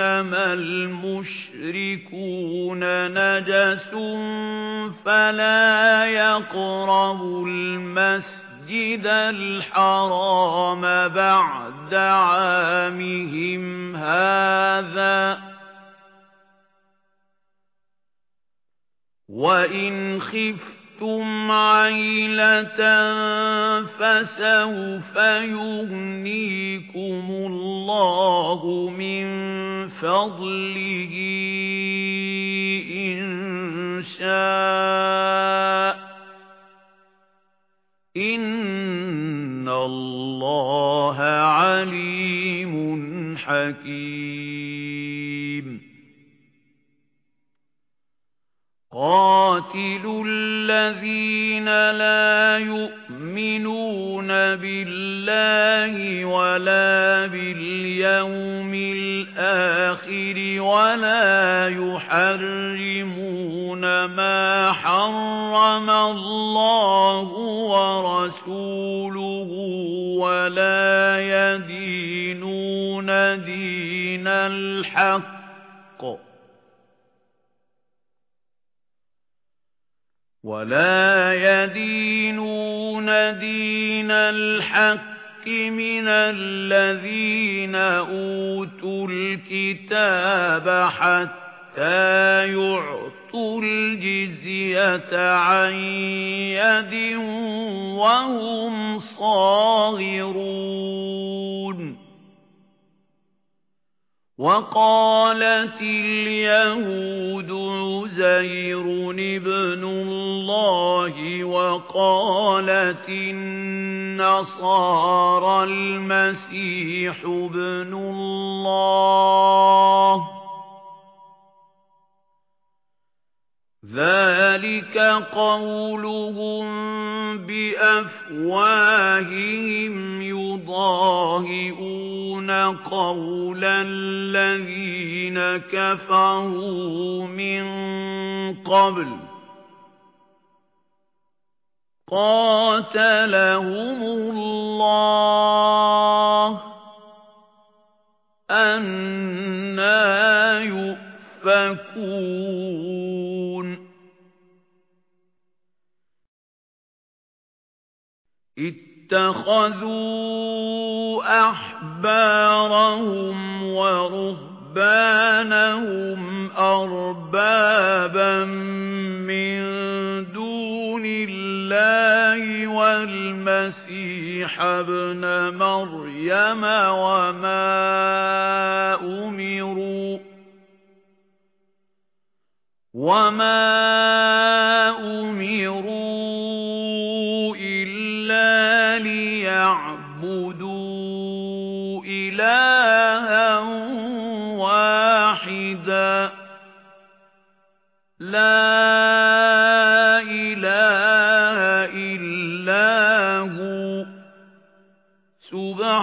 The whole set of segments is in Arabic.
إِنَّمَا الْمُشْرِكُونَ نَجَسٌ فَلَا يَقْرَبُوا الْمَسْجِدَ الْحَرَامَ بَعْدَ عَامِهِمْ هَذَا وَإِنْ خِفْتُمْ عَيْلَةً فَسَوْفَ يُغْنِيكُمُ اللَّهُ مِنْ فَضْلِهِ إِنْ شَاءَ إِنَّ اللَّهَ عَلِيمٌ حَكِيمٌ قَاتِلُوا الَّذِينَ لَا يُؤْمِنُونَ بِاللَّهِ وَلَا بِالْيَوْمِ الْآخِرِ وَلَا يُحَرِّمُونَ مَا حَرَّمَ اللَّهُ وَرَسُولُهُ وَلَا يَدِينُونَ دِينَ الْحَقِّ وَلَا يَدِينُونَ دِينَ الْحَقِّ مِنَ الَّذِينَ أُوتُوا الْكِتَابَ حَتَّى يُعْطُوا الْجِزْيَةَ عَن يَدٍ وَهُمْ صَاغِرُونَ. وَقَالَتِ الْيَهُودُ عُزَيْرٌ ابْنُ اللَّهِ وَقَالَتِ النَّصَارَى الْمَسِيحُ ابْنُ اللَّهِ ذَلِكَ قَوْلُهُم بِأَفْوَاهِهِمْ يُضَاهِئُونَ قَوْلَ الَّذِينَ كَفَرُوا مِن قَبْلُ قَاتَلَهُمُ اللَّهُ أَنَّىٰ يُؤْفَكُونَ. اتَّخَذُوا أَحْبَارَهُمْ وَرُهْبَانَهُمْ أَرْبَابًا مِنْ دُونِ اللَّهِ وَالْمَسِيحَ ابْنَ مَرْيَمَ وَمَا أُمِرُوا وَمَا أُمِرُوا إِلَّا لِيَعْبُدُوا إِلَٰهًا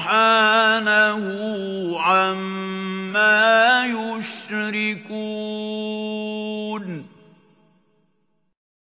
سُبْحَانَهُ عَمَّا يُشْرِكُونَ